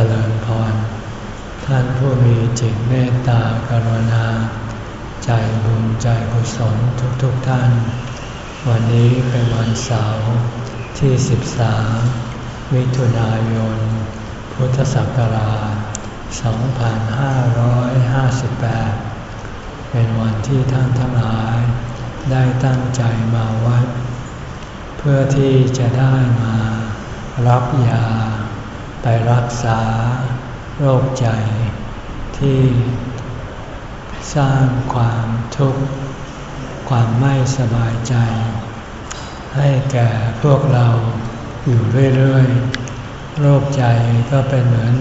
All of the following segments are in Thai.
จริญพร ท่านผู้มีจิตเมตตากรุณา ใจบุญใจกุศลทุกๆทท่าน วันนี้เป็นวันเสาร์ที่ 13 มิถุนายน พุทธศักราช 2558 เป็นวันที่ท่านทั้งหลาย ได้ตั้งใจมาวัด เพื่อที่จะได้มารับยา ไปรักษาโรคใจ ที่สร้างความทุกข์ ความไม่สบายใจ ให้แก่พวกเราอยู่เรื่อยๆ โรคใจก็เป็นเหมือน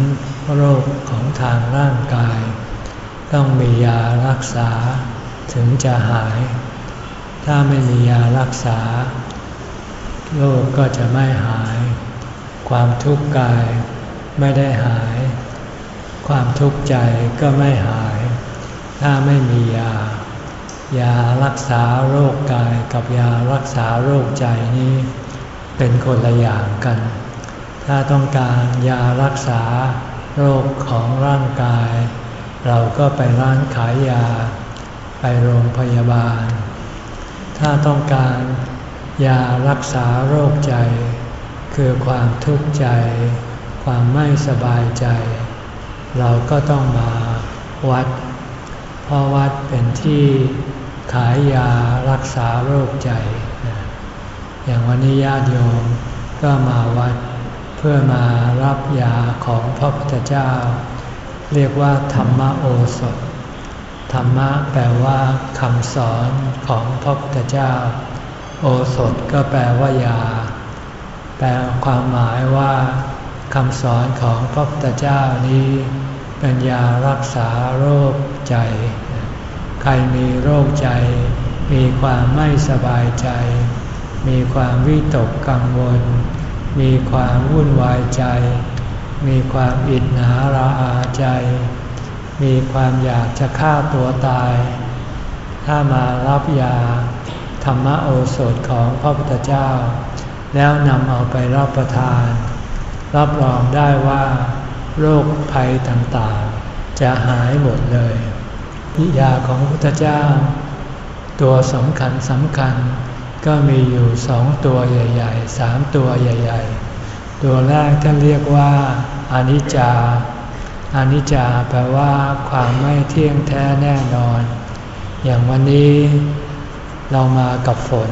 โรคของทางร่างกาย ต้องมียารักษาถึงจะหาย ถ้าไม่มียารักษา โรคก็จะไม่หาย ความทุกข์กาย ไม่ได้หาย ความทุกข์ใจก็ไม่หาย ถ้าไม่มียา ยารักษาโรคกายกับยารักษาโรคใจนี้ เป็นคนละอย่างกัน ถ้าต้องการยารักษาโรคของร่างกาย เราก็ไปร้านขายยา ไปโรงพยาบาล ถ้าต้องการยารักษาโรคใจ คือความทุกข์ใจ ความไม่สบายใจ เราก็ต้องมาวัด เพราะวัดเป็นที่ขายยารักษาโรคใจ อย่างวันนี้ญาติโยมก็มาวัดเพื่อมารับยาของพระพุทธเจ้า เรียกว่าธรรมโอสถ ธรรมะแปลว่าคำสอนของพระพุทธเจ้า โอสถก็แปลว่ายา แปลความหมายว่า คำสอนของพระพุทธเจ้านี้เป็นยารักษาโรคใจ ใครมีโรคใจ มีความไม่สบายใจ มีความวิตกกังวล มีความวุ่นวายใจ มีความอิจฉาระอาใจ มีความอยากจะฆ่าตัวตาย ถ้ามารับยาธรรมโอสถของพระพุทธเจ้า แล้วนำเอาไปรับประทาน รับรองได้ว่า โรคภัยต่างๆ จะหายหมดเลยนิยาของพระพุทธเจ้า ตัวสำคัญสำคัญก็มีอยู่สองตัวใหญ่ๆสามตัวใหญ่ๆ ตัวแรกท่านเรียกว่าอนิจจาอนิจจาแปลว่าความไม่เที่ยงแท้แน่นอน อย่างวันนี้เรามากับฝน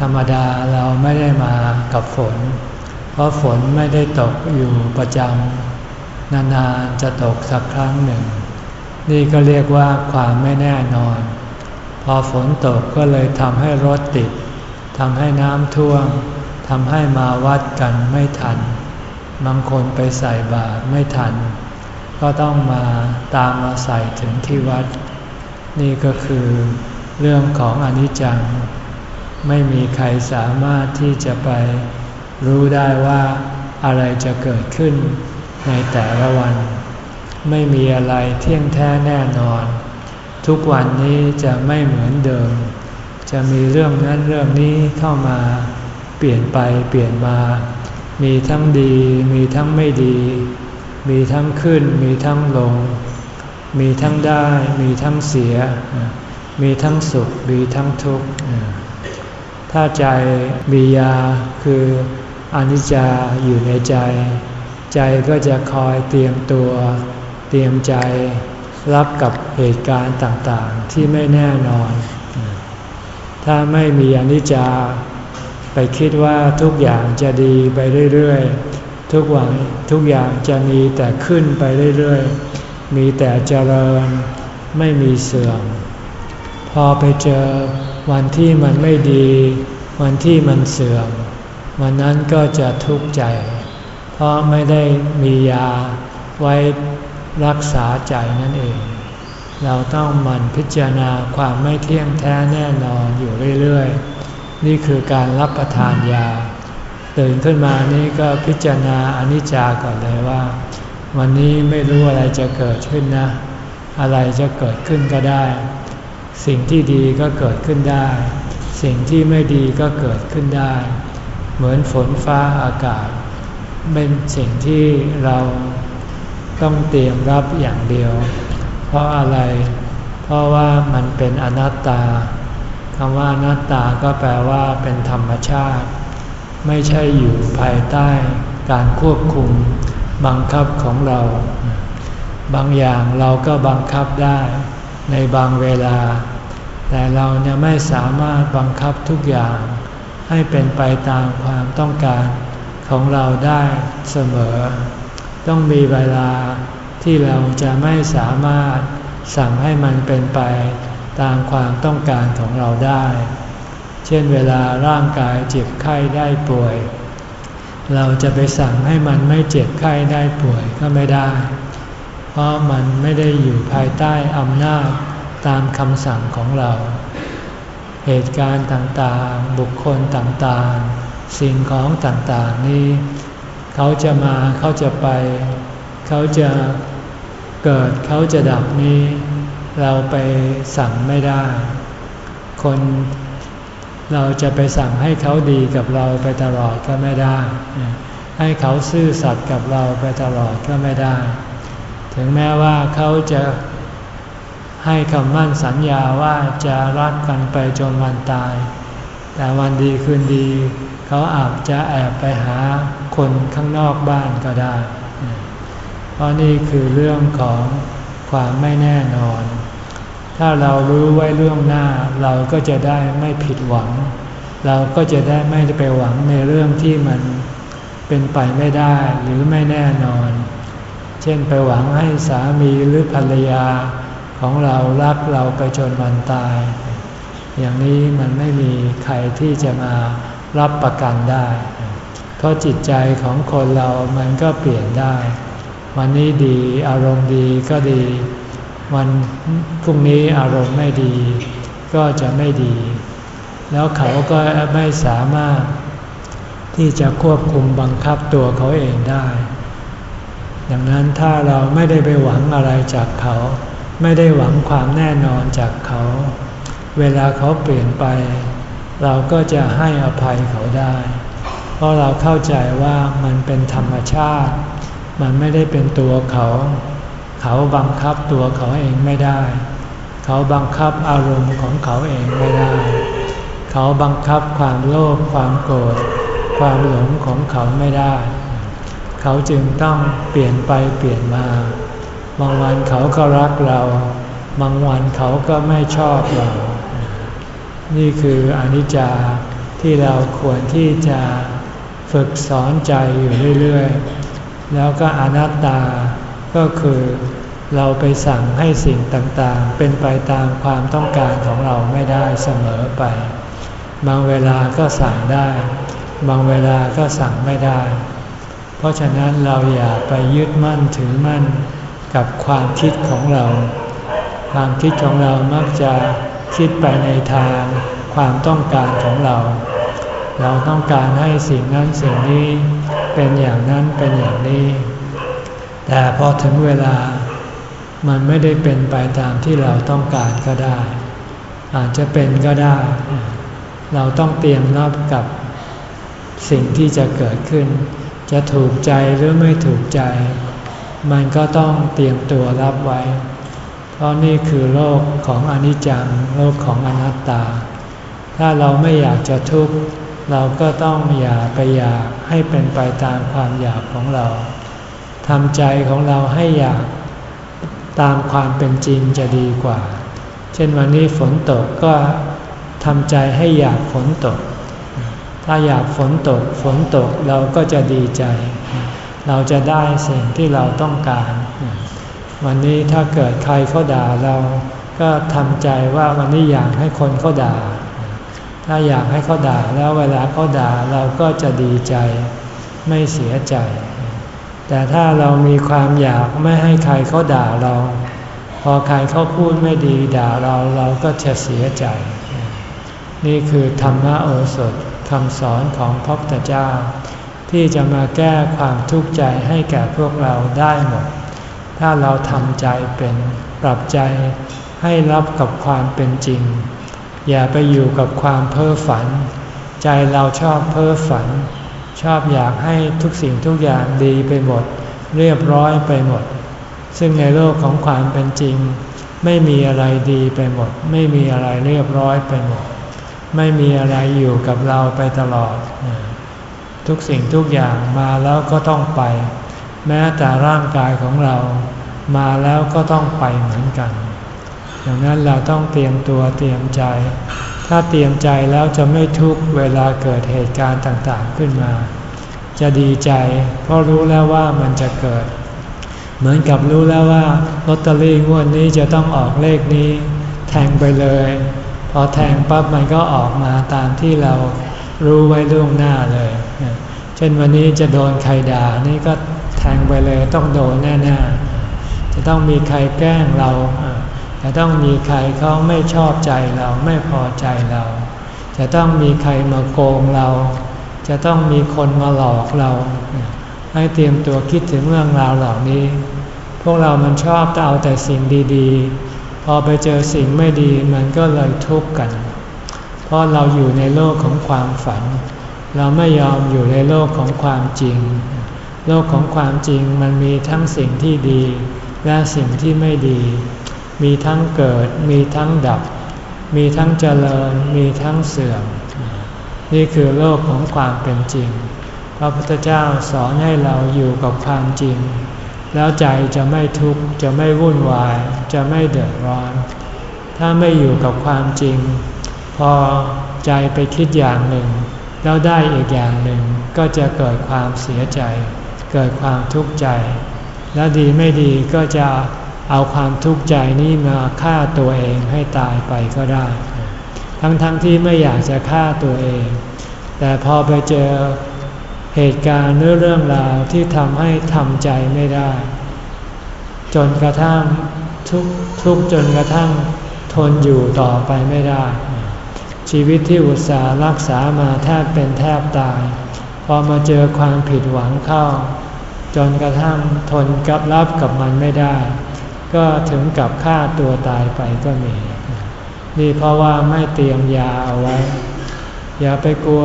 ธรรมดาเราไม่ได้มากับฝน เพราะฝนไม่ได้ตกอยู่ประจำนานๆจะตกสักครั้งหนึ่ง นี่ก็เรียกว่าความไม่แน่นอน พอฝนตกก็เลยทำให้รถติดทำให้น้ำท่วมทำให้มาวัดกันไม่ทัน บางคนไปใส่บาตรไม่ทัน ก็ต้องมาตามมาใส่ถึงที่วัด นี่ก็คือเรื่องของอนิจจัง ไม่มีใครสามารถที่จะไป รู้ได้ว่าอะไรจะเกิดขึ้นในแต่ละวัน ไม่มีอะไรเที่ยงแท้แน่นอน ทุกวันนี้จะไม่เหมือนเดิม จะมีเรื่องนั้นเรื่องนี้เข้ามาเปลี่ยนไปเปลี่ยนมา มีทั้งดี มีทั้งไม่ดี มีทั้งขึ้น มีทั้งลง มีทั้งได้ มีทั้งเสีย มีทั้งสุข มีทั้งทุกข์ถ้าใจมียาคือ อนิจจาอยู่ในใจ ใจก็จะคอยเตรียมตัว เตรียมใจรับกับเหตุการณ์ต่างๆ ที่ไม่แน่นอน ถ้าไม่มีอนิจจาไปคิดว่าทุกอย่างจะดีไปเรื่อยๆ ทุกวันทุกอย่างจะมีแต่ขึ้นไปเรื่อยๆ มีแต่เจริญไม่มีเสื่อม พอไปเจอวันที่มันไม่ดี วันที่มันเสื่อม วันนั้นก็จะทุกข์ใจ เพราะไม่ได้มียาไว้รักษาใจนั่นเอง เราต้องมันพิจารณาความไม่เที่ยงแท้แน่นอนอยู่เรื่อยๆ นี่คือการรับประทานยา ตื่นขึ้นมานี่ก็พิจารณาอนิจจาก่อนเลยว่า วันนี้ไม่รู้อะไรจะเกิดขึ้นนะ อะไรจะเกิดขึ้นก็ได้ สิ่งที่ดีก็เกิดขึ้นได้ สิ่งที่ไม่ดีก็เกิดขึ้นได้ เหมือนฝนฟ้าอากาศ เป็นสิ่งที่เราต้องเตรียมรับอย่างเดียว เพราะอะไร เพราะว่ามันเป็นอนัตตาคำว่าอนัตตาก็แปลว่าเป็นธรรมชาติ ไม่ใช่อยู่ภายใต้การควบคุมบังคับของเรา บางอย่างเราก็บังคับได้ในบางเวลา แต่เราเนี่ยไม่สามารถบังคับทุกอย่าง ให้เป็นไปตามความต้องการของเราได้เสมอ ต้องมีเวลาที่เราจะไม่สามารถสั่งให้มันเป็นไปตามความต้องการของเราได้ เช่นเวลาร่างกายเจ็บไข้ได้ป่วย เราจะไปสั่งให้มันไม่เจ็บไข้ได้ป่วยก็ไม่ได้ เพราะมันไม่ได้อยู่ภายใต้อำนาจตามคำสั่งของเรา เหตุการณ์ต่างๆ บุคคลต่างๆ สิ่งของต่างๆ นี้ เขาจะมาเขาจะไป เขาจะเกิดเขาจะดับนี้ เราไปสั่งไม่ได้ คนเราจะไปสั่งให้เขาดีกับเราไปตลอดก็ไม่ได้ ให้เขาซื่อสัตย์กับเราไปตลอดก็ไม่ได้ ถึงแม้ว่าเขาจะ ให้คำมั่นสัญญาว่าจะรักกันไปจนวันตาย แต่วันดีคืนดี เขาอาจจะแอบไปหาคนข้างนอกบ้านก็ได้ เพราะนี่คือเรื่องของความไม่แน่นอน ถ้าเรารู้ไว้เรื่องหน้าเราก็จะได้ไม่ผิดหวัง เราก็จะได้ไม่ไปหวังในเรื่องที่มันเป็นไปไม่ได้หรือไม่แน่นอน เช่นไปหวังให้สามีหรือภรรยา ของเรารักเราไปจนวันตาย อย่างนี้มันไม่มีใครที่จะมารับประกันได้ เพราะจิตใจของคนเรามันก็เปลี่ยนได้ วันนี้ดีอารมณ์ดีก็ดี วันพรุ่งนี้อารมณ์ไม่ดี ก็จะไม่ดี แล้วเขาก็ไม่สามารถที่จะควบคุมบังคับตัวเขาเองได้ ดังนั้นถ้าเราไม่ได้ไปหวังอะไรจากเขา ไม่ได้หวังความแน่นอนจากเขา เวลาเขาเปลี่ยนไป เราก็จะให้อภัยเขาได้ เพราะเราเข้าใจว่ามันเป็นธรรมชาติ มันไม่ได้เป็นตัวเขา เขาบังคับตัวเขาเองไม่ได้ เขาบังคับอารมณ์ของเขาเองไม่ได้ เขาบังคับความโลภความโกรธความหลงของเขาไม่ได้ เขาจึงต้องเปลี่ยนไปเปลี่ยนมา บางวันเขาก็รักเรา บางวันเขาก็ไม่ชอบเรา นี่คืออนิจจาที่เราควรที่จะฝึกสอนใจอยู่เรื่อยๆ แล้วก็อนัตตา ก็คือเราไปสั่งให้สิ่งต่างๆ เป็นไปตามความต้องการของเราไม่ได้เสมอไป บางเวลาก็สั่งได้ บางเวลาก็สั่งไม่ได้ เพราะฉะนั้นเราอย่าไปยึดมั่นถือมั่น กับความคิดของเรา ความคิดของเรามักจะคิดไปในทางความต้องการของเรา เราต้องการให้สิ่งนั้นสิ่งนี้เป็นอย่างนั้นเป็นอย่างนี้ แต่พอถึงเวลามันไม่ได้เป็นไปตามที่เราต้องการก็ได้ อาจจะเป็นก็ได้ เราต้องเตรียมรับกับสิ่งที่จะเกิดขึ้น จะถูกใจหรือไม่ถูกใจ มันก็ต้องเตรียมตัวรับไว้ เพราะนี่คือโลกของอนิจจัง โลกของอนัตตา ถ้าเราไม่อยากจะทุกข์เราก็ต้องอย่าไปอยากให้เป็นไปตามความอยากของเราทำใจของเราให้อยากตามความเป็นจริงจะดีกว่า เช่นวันนี้ฝนตกก็ทำใจให้อยากฝนตก ถ้าอยากฝนตก ฝนตกเราก็จะดีใจ เราจะได้สิ่งที่เราต้องการ วันนี้ถ้าเกิดใครเขาด่าเราก็ทำใจว่าวันนี้อยากให้คนเขาด่า ถ้าอยากให้เขาด่าแล้วเวลาเขาด่าเราก็จะดีใจไม่เสียใจ แต่ถ้าเรามีความอยากไม่ให้ใครเขาด่าเรา พอใครเขาพูดไม่ดีด่าเราเราก็จะเสียใจ นี่คือธรรมโอสถคำสอนของพระพุทธเจ้า ที่จะมาแก้ความทุกข์ใจให้แก่พวกเราได้หมด ถ้าเราทำใจเป็นปรับใจให้รับกับความเป็นจริง อย่าไปอยู่กับความเพ้อฝัน ใจเราชอบเพ้อฝัน ชอบอยากให้ทุกสิ่งทุกอย่างดีไปหมด เรียบร้อยไปหมด ซึ่งในโลกของความเป็นจริง ไม่มีอะไรดีไปหมด ไม่มีอะไรเรียบร้อยไปหมด ไม่มีอะไรอยู่กับเราไปตลอด ทุกสิ่งทุกอย่างมาแล้วก็ต้องไป แม้แต่ร่างกายของเรามาแล้วก็ต้องไปเหมือนกันดังนั้นเราต้องเตรียมตัวเตรียมใจ ถ้าเตรียมใจแล้วจะไม่ทุกเวลาเกิดเหตุการณ์ต่างๆขึ้นมา จะดีใจ เพราะรู้แล้วว่ามันจะเกิด เหมือนกับรู้แล้วว่าลอตเตอรี่งวดนี้จะต้องออกเลขนี้ แทงไปเลย พอแทงปั๊บมันก็ออกมาตามที่เรารู้ไว้ล่วงหน้าเลย เช่นวันนี้จะโดนใครด่านี่ก็แทงไปเลยต้องโดนแน่ๆ จะต้องมีใครแกล้งเรา จะต้องมีใครเขาไม่ชอบใจเราไม่พอใจเรา จะต้องมีใครมาโกงเรา จะต้องมีคนมาหลอกเรา ให้เตรียมตัวคิดถึงเรื่องราวเหล่านี้ พวกเรามันชอบเอาแต่สิ่งดีๆ พอไปเจอสิ่งไม่ดีมันก็เลยทุกข์กัน เพราะเราอยู่ในโลกของความฝัน เราไม่ยอมอยู่ในโลกของความจริง โลกของความจริงมันมีทั้งสิ่งที่ดี และสิ่งที่ไม่ดี มีทั้งเกิด มีทั้งดับ มีทั้งเจริญ มีทั้งเสื่อม นี่คือโลกของความเป็นจริง พระพุทธเจ้าสอนให้เราอยู่กับความจริง แล้วใจจะไม่ทุกข์ จะไม่วุ่นวาย จะไม่เดือดร้อน ถ้าไม่อยู่กับความจริง พอใจไปคิดอย่างหนึ่ง แล้วได้อีกอย่างหนึ่งก็จะเกิดความเสียใจ เกิดความทุกข์ใจ และดีไม่ดีก็จะเอาความทุกข์ใจนี้มาฆ่าตัวเองให้ตายไปก็ได้ ทั้งๆทที่ไม่อยากจะฆ่าตัวเอง แต่พอไปเจอเหตุการณ์เรื่องราวที่ทำให้ทำใจไม่ได้ จนกระทั่งทุกทุกจนกระทั่งทนอยู่ต่อไปไม่ได้ ชีวิตที่อุตส่าห์รักษามาแทบเป็นแทบตาย พอมาเจอความผิดหวังเข้า จนกระทั่งทนกับรับกับมันไม่ได้ ก็ถึงกับฆ่าตัวตายไปก็มี นี่เพราะว่าไม่เตรียมยาเอาไว้ อย่าไปกลัว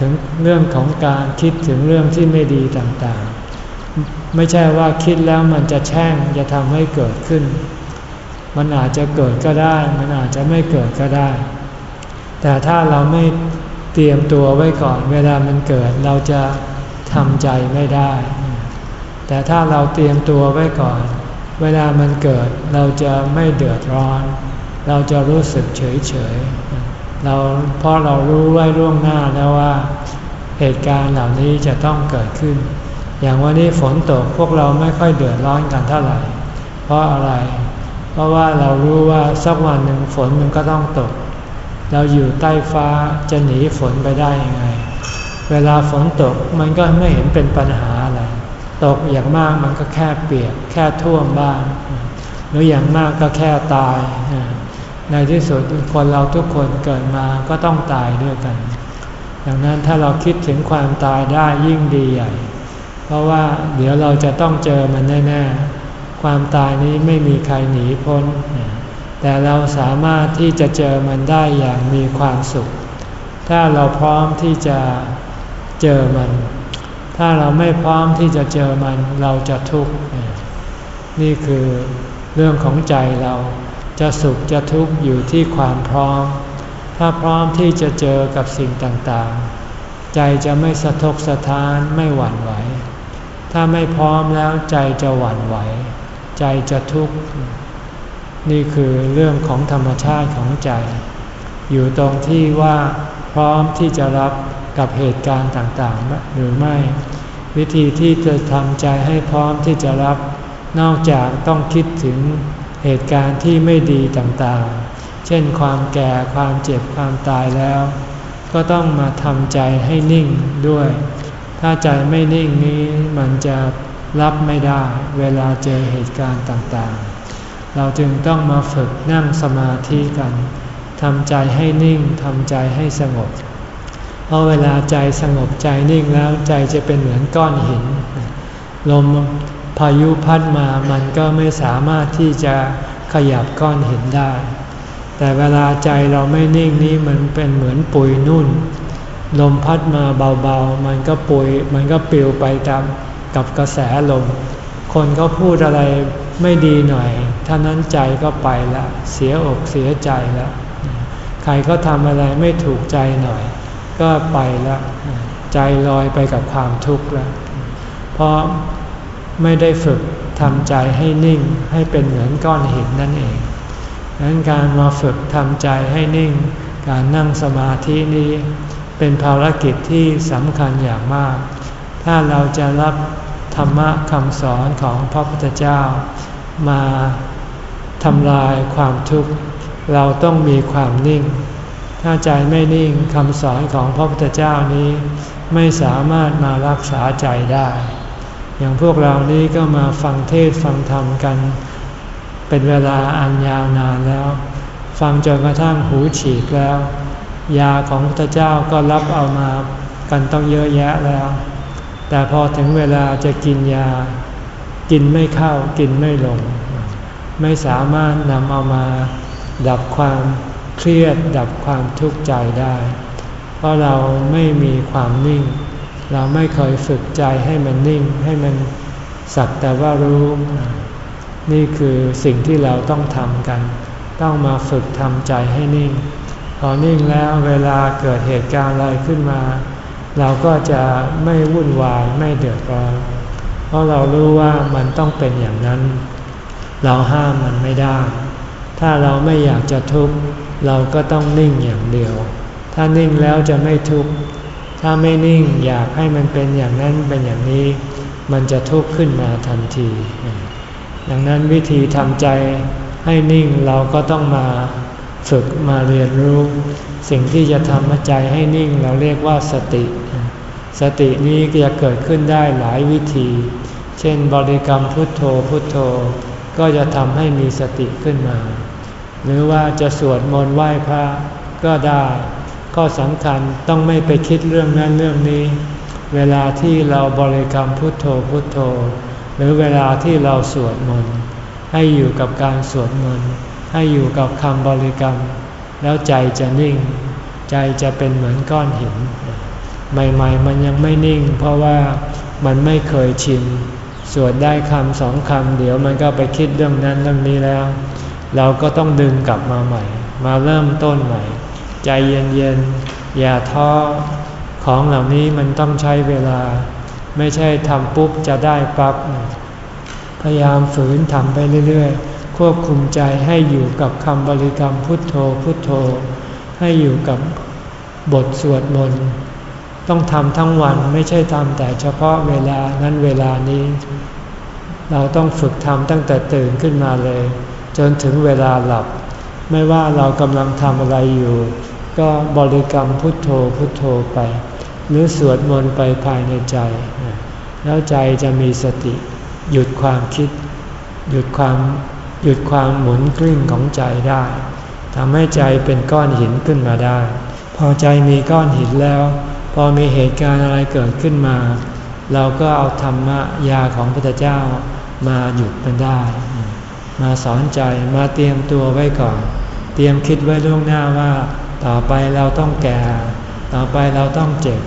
ถึงเรื่องของการคิดถึงเรื่องที่ไม่ดีต่างๆ ไม่ใช่ว่าคิดแล้วมันจะแช่งจะทำให้เกิดขึ้น มันอาจจะเกิดก็ได้ มันอาจจะไม่เกิดก็ได้ แต่ถ้าเราไม่เตรียมตัวไว้ก่อนเวลามันเกิดเราจะทำใจไม่ได้ แต่ถ้าเราเตรียมตัวไว้ก่อน เวลามันเกิดเราจะไม่เดือดร้อน เราจะรู้สึกเฉยเฉยเราเพราะเรารู้ไว้ล่วงหน้าแล้วว่าเหตุการณ์เหล่านี้จะต้องเกิดขึ้น อย่างวันนี้ฝนตกพวกเราไม่ค่อยเดือดร้อนกันเท่าไหร่ เพราะอะไร เพราะว่าเรารู้ว่าสักวันหนึ่งฝนมันก็ต้องตก เราอยู่ใต้ฟ้าจะหนีฝนไปได้ยังไง เวลาฝนตกมันก็ไม่เห็นเป็นปัญหาอะไร ตกอย่างมากมันก็แค่เปียก แค่ท่วมบ้านหรืออย่างมากก็แค่ตาย ในที่สุดคนเราทุกคนเกิดมาก็ต้องตายด้วยกัน ดังนั้นถ้าเราคิดถึงความตายได้ยิ่งดีใหญ่ เพราะว่าเดี๋ยวเราจะต้องเจอมันแน่ ๆ ความตายนี้ไม่มีใครหนีพ้น แต่เราสามารถที่จะเจอมันได้อย่างมีความสุข ถ้าเราพร้อมที่จะเจอมัน ถ้าเราไม่พร้อมที่จะเจอมันเราจะทุกข์ นี่คือเรื่องของใจเรา จะสุขจะทุกข์อยู่ที่ความพร้อม ถ้าพร้อมที่จะเจอกับสิ่งต่างๆ ใจจะไม่สะทกสะท้านไม่หวั่นไหว ถ้าไม่พร้อมแล้วใจจะหวั่นไหว ใจจะทุกข์ นี่คือเรื่องของธรรมชาติของใจ อยู่ตรงที่ว่าพร้อมที่จะรับกับเหตุการณ์ต่างๆ หรือไม่ วิธีที่จะทำใจให้พร้อมที่จะรับ นอกจากต้องคิดถึงเหตุการณ์ที่ไม่ดีต่างๆ เช่นความแก่ความเจ็บความตายแล้ว ก็ต้องมาทำใจให้นิ่งด้วย ถ้าใจไม่นิ่งนี้มันจะรับไม่ได้เวลาเจอเหตุการณ์ต่างๆ เราจึงต้องมาฝึกนั่งสมาธิกันทำใจให้นิ่งทำใจให้สงบ เพราะเวลาใจสงบใจนิ่งแล้วใจจะเป็นเหมือนก้อนหิน ลมพายุพัดมามันก็ไม่สามารถที่จะขยับก้อนหินได้ แต่เวลาใจเราไม่นิ่งนี้มันเป็นเหมือนปุยนุ่น ลมพัดมาเบาๆ มันก็ปุยมันก็ปลิวไปตามกับกระแสลม คนเขาพูดอะไรไม่ดีหน่อย ท่านั้นใจก็ไปละเสียอกเสียใจแล้วใครก็ทำอะไรไม่ถูกใจหน่อย ก็ไปละใจลอยไปกับความทุกข์แล้วเพราะไม่ได้ฝึกทำใจให้นิ่งให้เป็นเหมือนก้อนหินนั่นเองดังนั้นการมาฝึกทำใจให้นิ่ง การนั่งสมาธินี้ เป็นภารกิจที่สำคัญอย่างมาก ถ้าเราจะรับธรรมะคำสอนของพระพุทธเจ้ามา ทำลายความทุกข์ เราต้องมีความนิ่ง ถ้าใจไม่นิ่งคำสอนของพระพุทธเจ้านี้ ไม่สามารถมารักษาใจได้ อย่างพวกเรานี้ก็มาฟังเทศฟังธรรมกัน เป็นเวลาอันยาวนานแล้ว ฟังจนกระทั่งหูฉีกแล้ว ยาของพระเจ้าก็รับเอามากันต้องเยอะแยะแล้ว แต่พอถึงเวลาจะกินยา กินไม่เข้ากินไม่ลง ไม่สามารถนำเอามาดับความเครียดดับความทุกข์ใจได้ เพราะเราไม่มีความนิ่ง เราไม่เคยฝึกใจให้มันนิ่ง ให้มันสักแต่ว่ารู้ นี่คือสิ่งที่เราต้องทำกัน ต้องมาฝึกทำใจให้นิ่ง พอนิ่งแล้วเวลาเกิดเหตุการณ์อะไรขึ้นมา เราก็จะไม่วุ่นวายไม่เดือดร้อนเพราะเรารู้ว่ามันต้องเป็นอย่างนั้น เราห้ามมันไม่ได้ ถ้าเราไม่อยากจะทุกข์เราก็ต้องนิ่งอย่างเดียว ถ้านิ่งแล้วจะไม่ทุกข์ ถ้าไม่นิ่งอยากให้มันเป็นอย่างนั้นเป็นอย่างนี้ มันจะทุกข์ขึ้นมาทันที ดังนั้นวิธีทำใจให้นิ่งเราก็ต้องมาฝึกมาเรียนรู้ สิ่งที่จะทำใจให้นิ่งเราเรียกว่าสติ สตินี้จะเกิดขึ้นได้หลายวิธี เช่นบริกรรมพุทโธพุทโธ ก็จะทำให้มีสติขึ้นมา หรือว่าจะสวดมนต์ไหว้พระก็ได้ข้อสำคัญต้องไม่ไปคิดเรื่องนั้นเรื่องนี้ เวลาที่เราบริกรรมพุทโธพุทโธ หรือเวลาที่เราสวดมนต์ให้อยู่กับการสวดมนต์ให้อยู่กับคำบริกรรม แล้วใจจะนิ่ง ใจจะเป็นเหมือนก้อนหิน ใหม่ ๆ มันยังไม่นิ่ง เพราะว่ามันไม่เคยชิน สวดได้คำสองคำเดี๋ยวมันก็ไปคิดเรื่องนั้นเรื่องนี้แล้ว เราก็ต้องดึงกลับมาใหม่ มาเริ่มต้นใหม่ ใจเย็นๆ อย่าท้อของเหล่านี้มันต้องใช้เวลา ไม่ใช่ทำปุ๊บจะได้ปับ๊บพยายามฝืนทำไปเรื่อยๆ ควบคุมใจให้อยู่กับคำบริกรรมพุทโธพุทโธ ให้อยู่กับบทสวดมนต์ ต้องทำทั้งวันไม่ใช่ทำแต่เฉพาะเวลานั้นเวลานี้ เราต้องฝึกทำตั้งแต่ตื่นขึ้นมาเลย จนถึงเวลาหลับ ไม่ว่าเรากำลังทำอะไรอยู่ ก็บริกรรมพุทโธพุทโธไป หรือสวดมนต์ไปภายในใจ แล้วใจจะมีสติ หยุดความคิด หยุดความหยุดความหมุนกลิ้งของใจได้ทำให้ใจเป็นก้อนหินขึ้นมาได้ พอใจมีก้อนหินแล้ว พอมีเหตุการณ์อะไรเกิดขึ้นมา เราก็เอาธรรมะยาของพระเจ้ามาหยุดมันได้ มาสอนใจมาเตรียมตัวไว้ก่อน เตรียมคิดไว้ล่วงหน้าว่า ต่อไปเราต้องแก่ ต่อไปเราต้องเจ็บ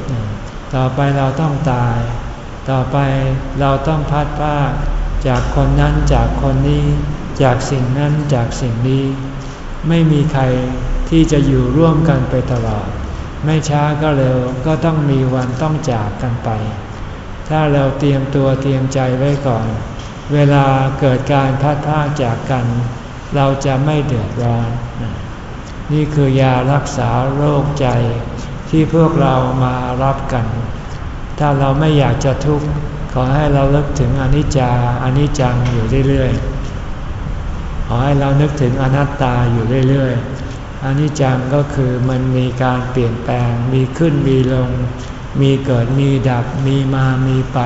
ต่อไปเราต้องตาย ต่อไปเราต้องพัดพาจากคนนั้นจากคนนี้จากสิ่งนั้นจากสิ่งนี้ ไม่มีใครที่จะอยู่ร่วมกันไปตลอด ไม่ช้าก็เร็วก็ต้องมีวันต้องจากกันไป ถ้าเราเตรียมตัวเตรียมใจไว้ก่อน เวลาเกิดการพัดพาจากกัน เราจะไม่เดือดร้อน นี่คือยารักษาโรคใจที่พวกเรามารับกัน ถ้าเราไม่อยากจะทุกข์ขอให้เราเลิกถึงอนิจจาอนิจจังอยู่เรื่อยๆขอให้เรานึกถึงอนัตตาอยู่เรื่อยๆ อนิจจังก็คือมันมีการเปลี่ยนแปลง มีขึ้นมีลง มีเกิดมีดับ มีมามีไป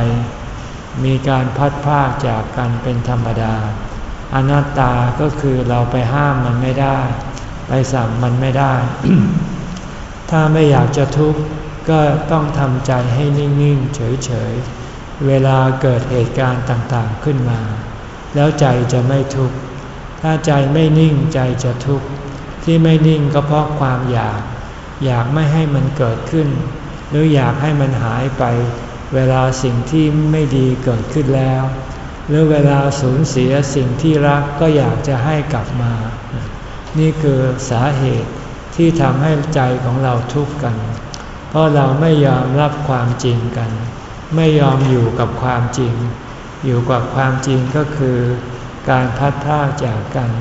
มีการพัดพากจากกันเป็นธรรมดา อนัตตาก็คือเราไปห้ามมันไม่ได้ ไปสั่งมันไม่ได้ ถ้าไม่อยากจะทุกข์ก็ต้องทำใจให้นิ่งๆ เฉยๆ เวลาเกิดเหตุการณ์ต่างๆขึ้นมา แล้วใจจะไม่ทุกข์ ถ้าใจไม่นิ่งใจจะทุกข์ ที่ไม่นิ่งก็เพราะความอยาก อยากไม่ให้มันเกิดขึ้น หรืออยากให้มันหายไป เวลาสิ่งที่ไม่ดีเกิดขึ้นแล้ว หรือเวลาสูญเสียสิ่งที่รักก็อยากจะให้กลับมา นี่คือสาเหตุที่ทำให้ใจของเราทุกข์กัน เพราะเราไม่ยอมรับความจริงกัน ไม่ยอมอยู่กับความจริง อยู่กับความจริงก็คือ การพัดพลาดจากกัน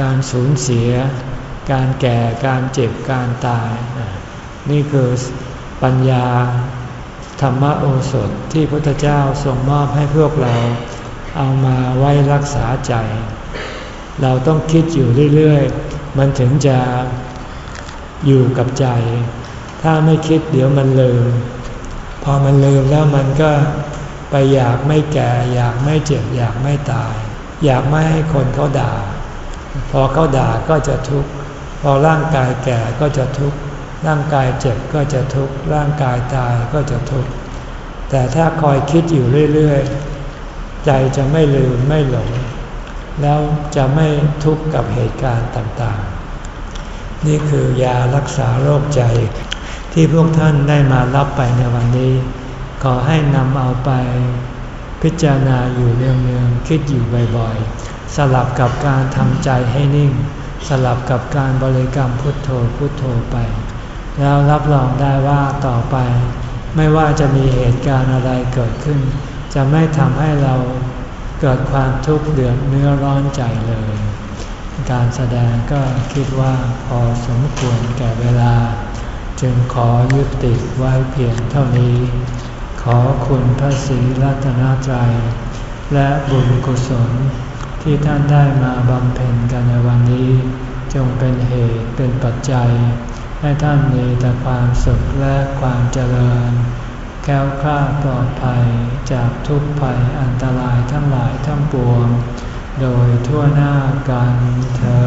การสูญเสีย การแก่การเจ็บการตาย นี่คือปัญญาธรรมโอสถที่พระพุทธเจ้าทรงมอบให้พวกเราเอามาไว้รักษาใจ เราต้องคิดอยู่เรื่อยๆ มันถึงจะอยู่กับใจ ถ้าไม่คิดเดี๋ยวมันลืม พอมันลืมแล้วมันก็ไปอยากไม่แก่ อยากไม่เจ็บ อยากไม่ตาย อยากไม่ให้คนเขาด่า พอเขาด่าก็จะทุกข์พอร่างกายแก่ก็จะทุกข์ร่างกายเจ็บก็จะทุกข์ร่างกายตายก็จะทุกข์แต่ถ้าคอยคิดอยู่เรื่อยๆ ใจจะไม่ลืมไม่หลง แล้วจะไม่ทุกข์กับเหตุการณ์ต่างๆ นี่คือยารักษาโรคใจ ที่พวกท่านได้มารับไปในวันนี้ ขอให้นำเอาไปพิจารณาอยู่เนืองๆ คิดอยู่บ่อยๆ สลับกับการทำใจให้นิ่ง สลับกับการบริกรรมพุทโธพุทโธไป แล้วรับรองได้ว่าต่อไป ไม่ว่าจะมีเหตุการณ์อะไรเกิดขึ้น จะไม่ทำให้เราเกิดความทุกข์เดือดเนื้อร้อนใจเลย การแสดงก็คิดว่าพอสมควรแก่เวลา จึงขอยุติไว้เพียงเท่านี้ ขอคุณพระศรีรัตนตรัยและบุญกุศล ที่ท่านได้มาบำเพ็ญกันในวันนี้ จงเป็นเหตุเป็นปัจจัย ให้ท่านมีแต่ความสุขและความเจริญ แก้วคลาดปลอดภัยจากทุกภัยอันตรายทั้งหลายทั้งปวง โดยทั่วหน้ากันเธอ